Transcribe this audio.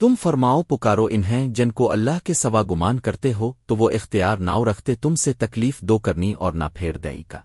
تم فرماؤ پکارو انہیں جن کو اللہ کے سوا گمان کرتے ہو تو وہ اختیار ناؤ رکھتے تم سے تکلیف دو کرنی اور نہ پھیر دئی کا۔